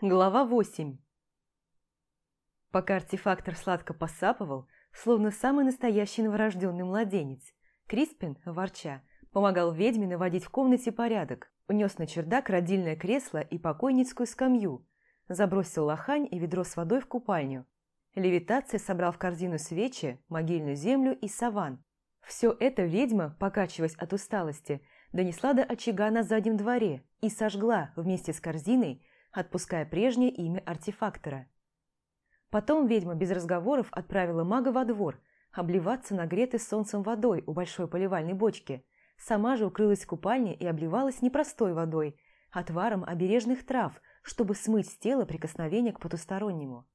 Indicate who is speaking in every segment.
Speaker 1: Глава 8 Пока артефактор сладко посапывал, словно самый настоящий новорожденный младенец, Криспин, ворча, помогал ведьме наводить в комнате порядок, унес на чердак родильное кресло и покойницкую скамью, забросил лохань и ведро с водой в купальню. Левитация собрал в корзину свечи, могильную землю и саван. Все это ведьма, покачиваясь от усталости, донесла до очага на заднем дворе и сожгла вместе с корзиной, отпуская прежнее имя артефактора. Потом ведьма без разговоров отправила мага во двор, обливаться нагретой солнцем водой у большой поливальной бочки. Сама же укрылась в купальне и обливалась не простой водой, отваром обережных трав, чтобы смыть с тела прикосновение к потустороннему.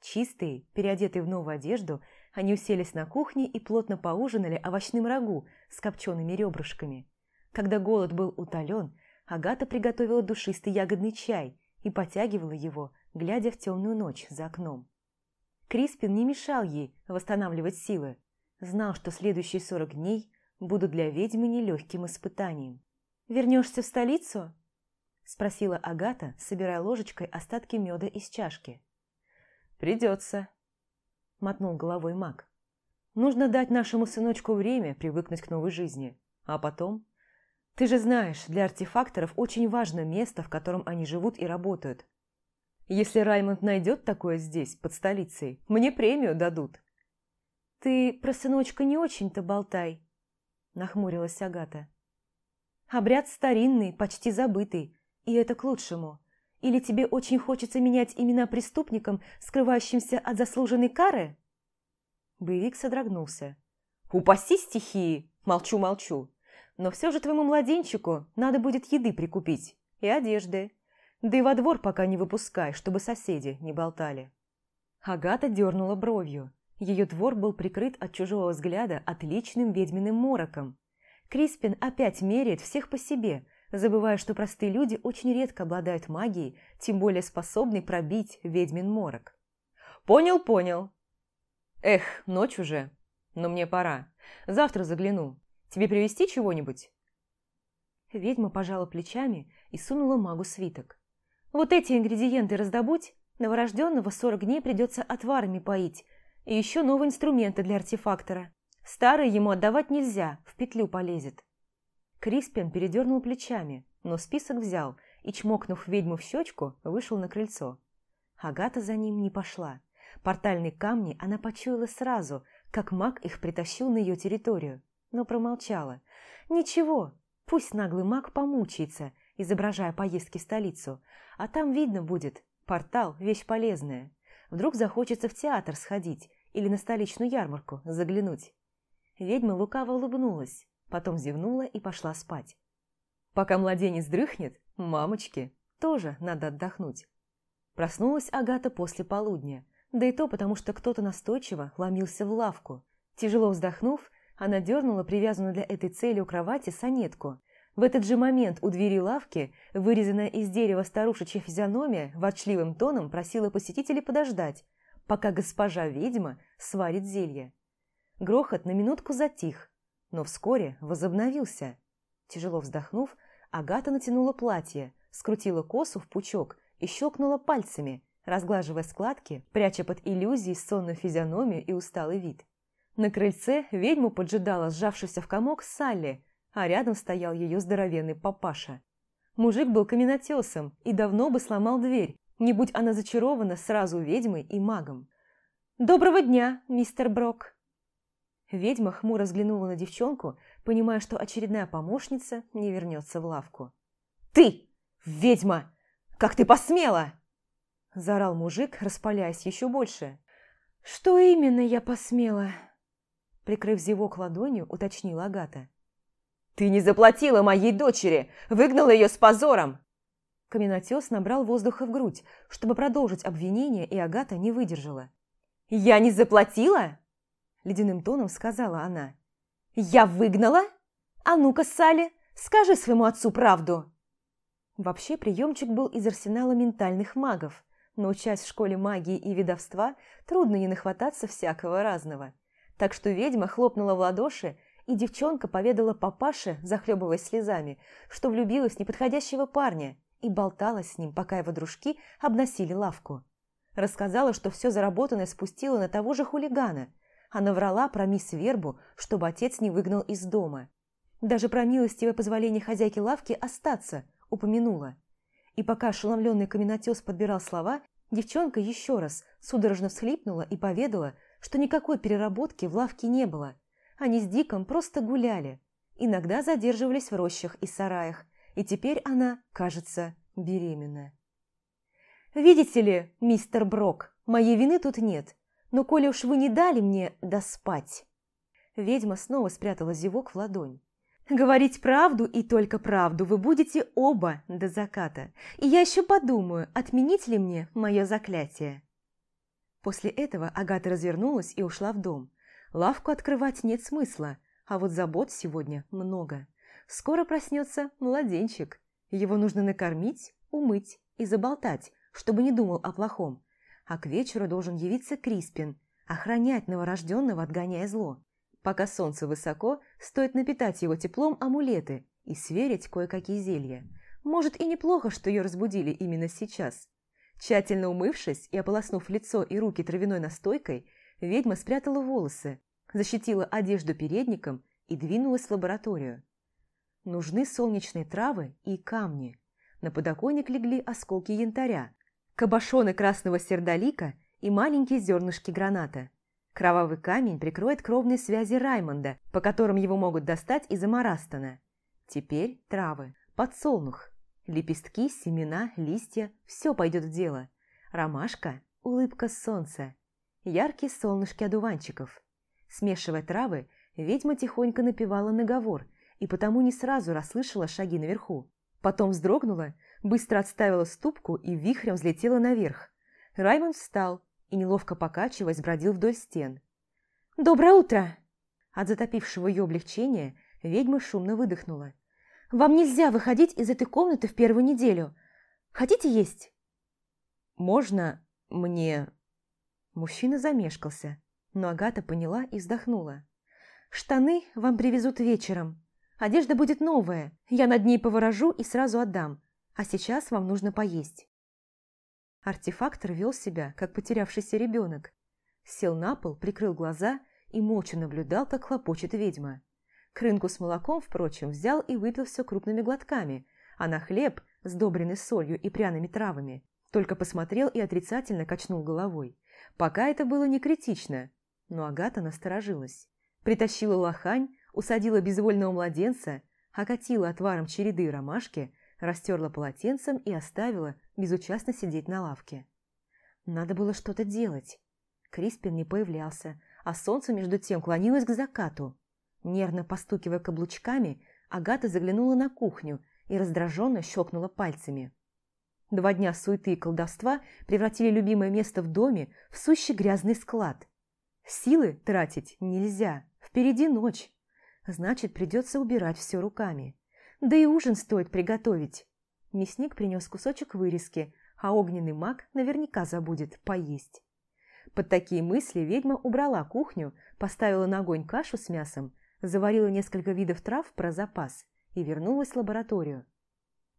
Speaker 1: Чистые, переодетые в новую одежду, они уселись на кухне и плотно поужинали овощным рагу с копчеными ребрышками. Когда голод был утолен, Агата приготовила душистый ягодный чай и потягивала его, глядя в темную ночь за окном. Криспин не мешал ей восстанавливать силы, знал, что следующие сорок дней будут для ведьмы нелегким испытанием. «Вернешься в столицу?» – спросила Агата, собирая ложечкой остатки меда из чашки.
Speaker 2: «Придется», – мотнул головой маг. «Нужно дать нашему сыночку время привыкнуть к новой жизни, а потом ты же знаешь, для артефакторов очень важно место, в котором они живут и работают. Если Раймонд найдет такое здесь, под столицей, мне премию дадут.
Speaker 1: Ты про сыночка не очень-то болтай, нахмурилась Агата. Обряд старинный, почти забытый, и это к лучшему. Или тебе очень хочется менять имена преступникам, скрывающимся от заслуженной кары?
Speaker 2: Боевик содрогнулся. «Упаси стихии! Молчу-молчу! Но все же твоему младенчику надо будет еды прикупить и одежды. Да и во двор пока не выпускай, чтобы соседи не болтали».
Speaker 1: Агата дернула бровью. Ее двор был прикрыт от чужого взгляда отличным ведьминым мороком. Криспин опять меряет всех по себе, забывая, что простые люди очень редко обладают магией, тем более способны пробить ведьмин морок.
Speaker 2: «Понял, понял. Эх, ночь уже, но мне пора. Завтра загляну. Тебе привезти чего-нибудь?»
Speaker 1: Ведьма пожала плечами и сунула магу свиток. «Вот эти ингредиенты раздобудь, новорожденного сорок дней придется отварами поить, и еще новые инструменты для артефактора. Старые ему отдавать нельзя, в петлю полезет». Криспин передернул плечами, но список взял и, чмокнув ведьму в щечку, вышел на крыльцо. Агата за ним не пошла. Портальные камни она почуяла сразу, как маг их притащил на ее территорию но промолчала. «Ничего, пусть наглый маг помучается, изображая поездки в столицу, а там видно будет, портал – вещь полезная. Вдруг захочется в театр сходить или на столичную ярмарку заглянуть». Ведьма лукаво улыбнулась, потом зевнула и пошла спать. Пока младенец дрыхнет, мамочке тоже надо отдохнуть. Проснулась Агата после полудня, да и то потому, что кто-то настойчиво ломился в лавку. Тяжело вздохнув, она дернула привязанную для этой цели у кровати санетку. В этот же момент у двери лавки, вырезанная из дерева старушечья физиономия, ворчливым тоном просила посетителей подождать, пока госпожа-ведьма сварит зелье. Грохот на минутку затих, но вскоре возобновился. Тяжело вздохнув, Агата натянула платье, скрутила косу в пучок и щелкнула пальцами, разглаживая складки, пряча под иллюзией сонную физиономию и усталый вид. На крыльце ведьму поджидала сжавшийся в комок Салли, а рядом стоял ее здоровенный папаша. Мужик был каменотесом и давно бы сломал дверь, не будь она зачарована сразу ведьмой и магом. «Доброго дня, мистер Брок!» Ведьма хмуро взглянула на девчонку, понимая, что очередная помощница не вернется в лавку.
Speaker 2: «Ты, ведьма! Как ты посмела!»
Speaker 1: Заорал мужик, распаляясь еще больше. «Что именно я посмела?» Прикрыв зевок ладонью, уточнила Агата.
Speaker 2: «Ты не заплатила моей дочери! Выгнала ее с позором!»
Speaker 1: Каменотес набрал воздуха в грудь, чтобы продолжить обвинение, и Агата не выдержала.
Speaker 2: «Я не заплатила?» Ледяным тоном сказала она. «Я выгнала? А ну-ка, Салли, скажи своему отцу правду!»
Speaker 1: Вообще, приемчик был из арсенала ментальных магов, но учась в школе магии и ведовства, трудно не нахвататься всякого разного. Так что ведьма хлопнула в ладоши, и девчонка поведала папаше, захлебываясь слезами, что влюбилась в неподходящего парня и болтала с ним, пока его дружки обносили лавку. Рассказала, что все заработанное спустила на того же хулигана. Она врала про мисс Вербу, чтобы отец не выгнал из дома. Даже про милостивое позволение хозяйки лавки остаться упомянула. И пока ошеломленный каменотес подбирал слова, девчонка еще раз судорожно всхлипнула и поведала, что никакой переработки в лавке не было. Они с Диком просто гуляли. Иногда задерживались в рощах и сараях, и теперь она, кажется, беременна. «Видите ли, мистер Брок, моей вины тут нет, но коли уж вы не дали мне доспать...» Ведьма снова спрятала зевок в ладонь. Говорить правду и только правду вы будете оба до заката. И я еще подумаю, отменить ли мне мое заклятие. После этого Агата развернулась и ушла в дом. Лавку открывать нет смысла, а вот забот сегодня много. Скоро проснется младенчик. Его нужно накормить, умыть и заболтать, чтобы не думал о плохом. А к вечеру должен явиться Криспин, охранять новорожденного, отгоняя зло. Пока солнце высоко, стоит напитать его теплом амулеты и сверить кое-какие зелья. Может и неплохо, что ее разбудили именно сейчас. Тщательно умывшись и ополоснув лицо и руки травяной настойкой, ведьма спрятала волосы, защитила одежду передником и двинулась в лабораторию. Нужны солнечные травы и камни. На подоконник легли осколки янтаря, кабошоны красного сердолика и маленькие зернышки граната. Кровавый камень прикроет кровные связи Раймонда, по которым его могут достать из Амарастона. Теперь травы, подсолнух, лепестки, семена, листья – все пойдет в дело. Ромашка – улыбка солнца, яркие солнышки одуванчиков. Смешивая травы, ведьма тихонько напевала наговор и потому не сразу расслышала шаги наверху. Потом вздрогнула, быстро отставила ступку и вихрем взлетела наверх. Раймонд встал, и, неловко покачиваясь, бродил вдоль стен. «Доброе утро!» От затопившего ее облегчения ведьма шумно выдохнула. «Вам нельзя выходить из этой комнаты в первую неделю. Хотите есть?» «Можно мне...» Мужчина замешкался, но Агата поняла и вздохнула. «Штаны вам привезут вечером. Одежда будет новая. Я над ней поворожу и сразу отдам. А сейчас вам нужно поесть». Артефактор вел себя, как потерявшийся ребенок. Сел на пол, прикрыл глаза и молча наблюдал, как хлопочет ведьма. Крынку с молоком, впрочем, взял и выпил все крупными глотками, а на хлеб, сдобренный солью и пряными травами, только посмотрел и отрицательно качнул головой. Пока это было не критично, но Агата насторожилась. Притащила лохань, усадила безвольного младенца, окатила отваром череды ромашки, растерла полотенцем и оставила безучастно сидеть на лавке. Надо было что-то делать. Криспин не появлялся, а солнце между тем клонилось к закату. Нервно постукивая каблучками, Агата заглянула на кухню и раздраженно щелкнула пальцами. Два дня суеты и колдовства превратили любимое место в доме в сущий грязный склад. Силы тратить нельзя, впереди ночь. Значит, придется убирать все руками. Да и ужин стоит приготовить. Мясник принес кусочек вырезки, а огненный маг наверняка забудет поесть. Под такие мысли ведьма убрала кухню, поставила на огонь кашу с мясом, заварила несколько видов трав про запас и вернулась в лабораторию.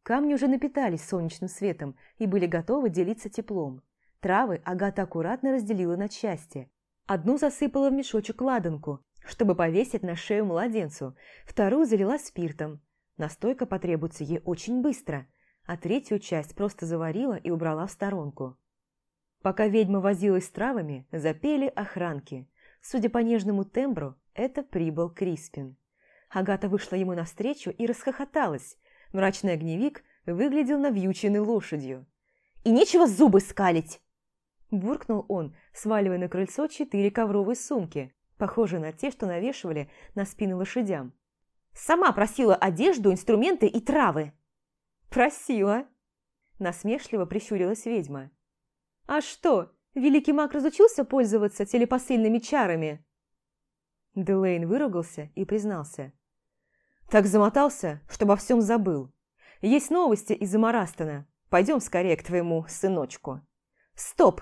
Speaker 1: Камни уже напитались солнечным светом и были готовы делиться теплом. Травы Агата аккуратно разделила на части. Одну засыпала в мешочек ладанку, чтобы повесить на шею младенцу, вторую залила спиртом. Настойка потребуется ей очень быстро – а третью часть просто заварила и убрала в сторонку. Пока ведьма возилась с травами, запели охранки. Судя по нежному тембру, это прибыл Криспин. Агата вышла ему навстречу и расхохоталась. Мрачный огневик выглядел навьюченной лошадью. «И нечего зубы скалить!» Буркнул он, сваливая на крыльцо четыре ковровые сумки, похожие на те, что навешивали на спины лошадям. «Сама просила одежду, инструменты и травы!» «Просила!» Насмешливо прищурилась ведьма. «А что, великий маг разучился пользоваться телепосыльными чарами?» Делейн выругался и признался. «Так замотался, что обо всем забыл. Есть новости из Амарастона. Пойдем скорее к твоему сыночку». «Стоп!»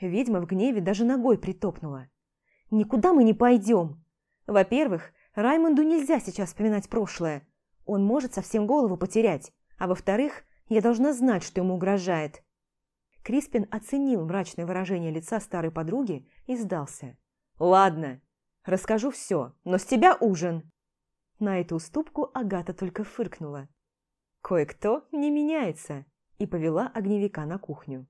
Speaker 1: Ведьма в гневе даже ногой притопнула. «Никуда мы не пойдем. Во-первых, Раймонду нельзя сейчас вспоминать прошлое. Он может совсем голову потерять. А во-вторых, я должна знать, что ему угрожает. Криспин оценил мрачное выражение лица старой подруги и сдался.
Speaker 2: «Ладно, расскажу все, но с тебя ужин!»
Speaker 1: На эту уступку Агата только фыркнула.
Speaker 2: «Кое-кто не меняется!» и повела огневика на кухню.